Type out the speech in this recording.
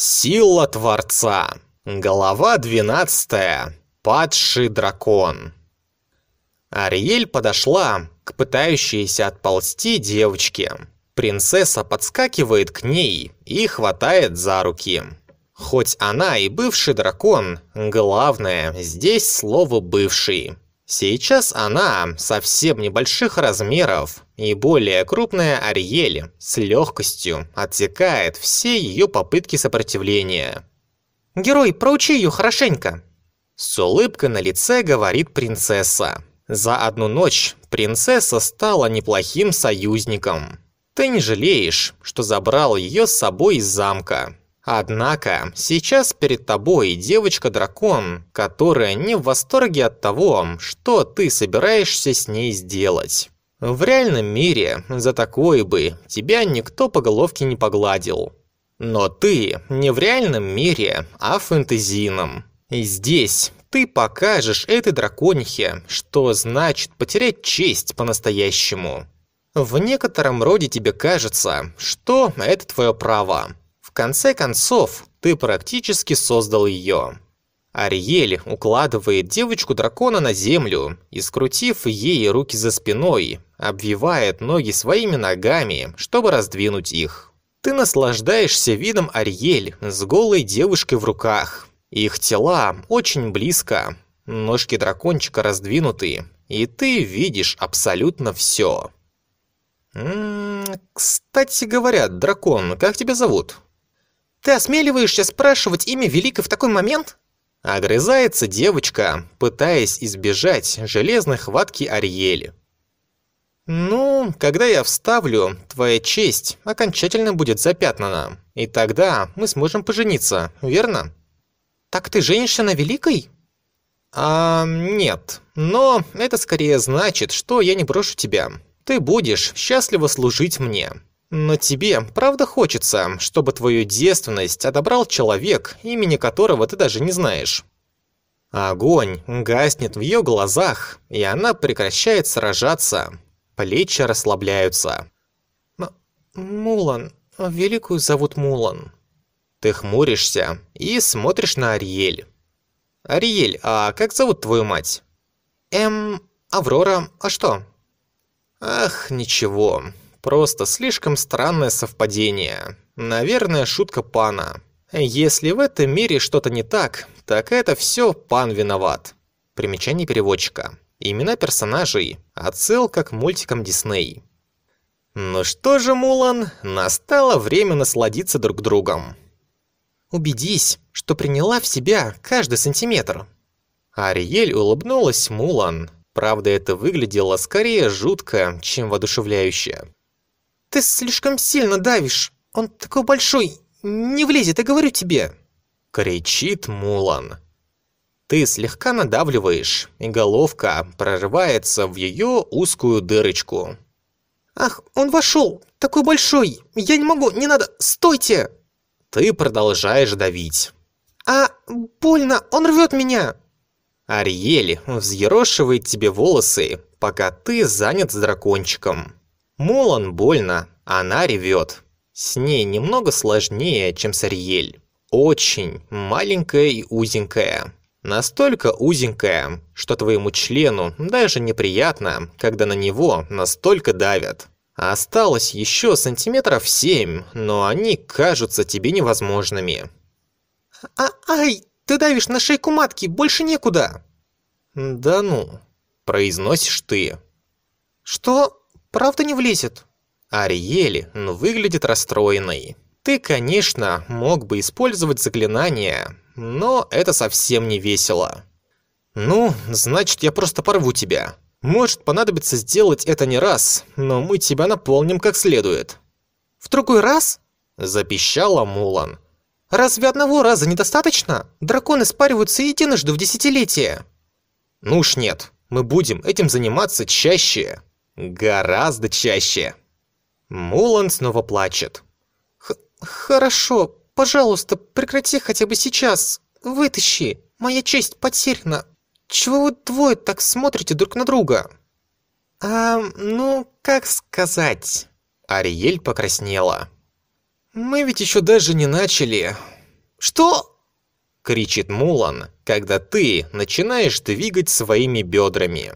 Сила Творца. Глава 12. Падший дракон. Ариэль подошла к пытающейся отползти девочке. Принцесса подскакивает к ней и хватает за руки. Хоть она и бывший дракон, главное, здесь слово «бывший». Сейчас она совсем небольших размеров, и более крупная Ариэль с легкостью отсекает все ее попытки сопротивления. «Герой, проучи ее хорошенько!» С улыбкой на лице говорит принцесса. За одну ночь принцесса стала неплохим союзником. Ты не жалеешь, что забрал ее с собой из замка. Однако, сейчас перед тобой девочка-дракон, которая не в восторге от того, что ты собираешься с ней сделать. В реальном мире за такое бы тебя никто по головке не погладил. Но ты не в реальном мире, а в фэнтезийном. И здесь ты покажешь этой драконихе, что значит потерять честь по-настоящему. В некотором роде тебе кажется, что это твое право конце концов, ты практически создал ее. Ариэль укладывает девочку-дракона на землю и, скрутив ей руки за спиной, обвивает ноги своими ногами, чтобы раздвинуть их. Ты наслаждаешься видом Ариэль с голой девушкой в руках. Их тела очень близко, ножки дракончика раздвинуты, и ты видишь абсолютно все. «Кстати говоря, дракон, как тебя зовут?» Ты осмеливаешься спрашивать имя Великой в такой момент? Огрызается девочка, пытаясь избежать железной хватки Ариэли. «Ну, когда я вставлю, твоя честь окончательно будет запятнана, и тогда мы сможем пожениться, верно?» «Так ты женишься на Великой?» «А, нет, но это скорее значит, что я не брошу тебя. Ты будешь счастливо служить мне, но тебе правда хочется, чтобы твою девственность отобрал человек, имени которого ты даже не знаешь. Огонь гаснет в ее глазах, и она прекращает сражаться. Плечи расслабляются. Мулан, великую зовут Мулан. Ты хмуришься и смотришь на Ариэль. Ариэль, а как зовут твою мать? Эм, Аврора, а что? Ах, ничего. Просто слишком странное совпадение. Наверное, шутка пана. Если в этом мире что-то не так, так это все пан виноват. Примечание переводчика. Имена персонажей. Отсылка к мультикам Дисней. Ну что же, Мулан, настало время насладиться друг другом. Убедись, что приняла в себя каждый сантиметр. Ариэль улыбнулась Мулан. Правда, это выглядело скорее жутко, чем воодушевляюще. Ты слишком сильно давишь. Он такой большой, не влезет, я говорю тебе. Кричит Мулан. Ты слегка надавливаешь, и головка прорывается в ее узкую дырочку. Ах, он вошел, такой большой. Я не могу, не надо, стойте. Ты продолжаешь давить. А, больно, он рвет меня. Ариэль взъерошивает тебе волосы, пока ты занят с дракончиком. Мулан больно, она ревет. С ней немного сложнее, чем с Ариэль. Очень маленькая и узенькая. Настолько узенькая, что твоему члену даже неприятно, когда на него настолько давят. Осталось еще сантиметров семь, но они кажутся тебе невозможными. А «Ай, ты давишь на шейку матки, больше некуда!» «Да ну», – произносишь ты. «Что? Правда не влезет?» Ариэль ну, выглядит расстроенной. Ты, конечно, мог бы использовать заклинание, но это совсем не весело. Ну, значит, я просто порву тебя. Может понадобится сделать это не раз, но мы тебя наполним как следует. В другой раз? Запищала Мулан. Разве одного раза недостаточно? Драконы спариваются единожды в десятилетие. Ну уж нет, мы будем этим заниматься чаще. Гораздо чаще. Мулан снова плачет. «Хорошо, пожалуйста, прекрати хотя бы сейчас. Вытащи. Моя честь потеряна. Чего вы двое так смотрите друг на друга?» «А, ну, как сказать?» Ариэль покраснела. «Мы ведь еще даже не начали. Что? кричит Мулан, когда ты начинаешь двигать своими бедрами.